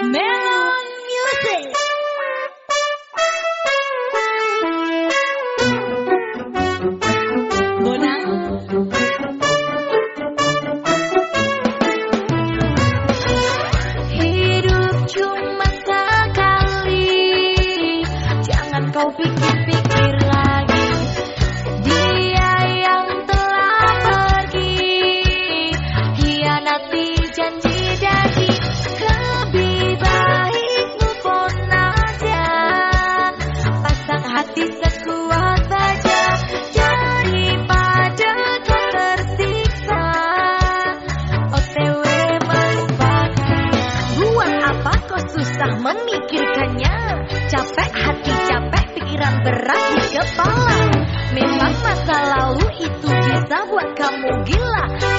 Melon Music. Bonang. Hidup cuma sekali, jangan kau pikir kepala Memang masa lalu itu bisa buat kamu gila.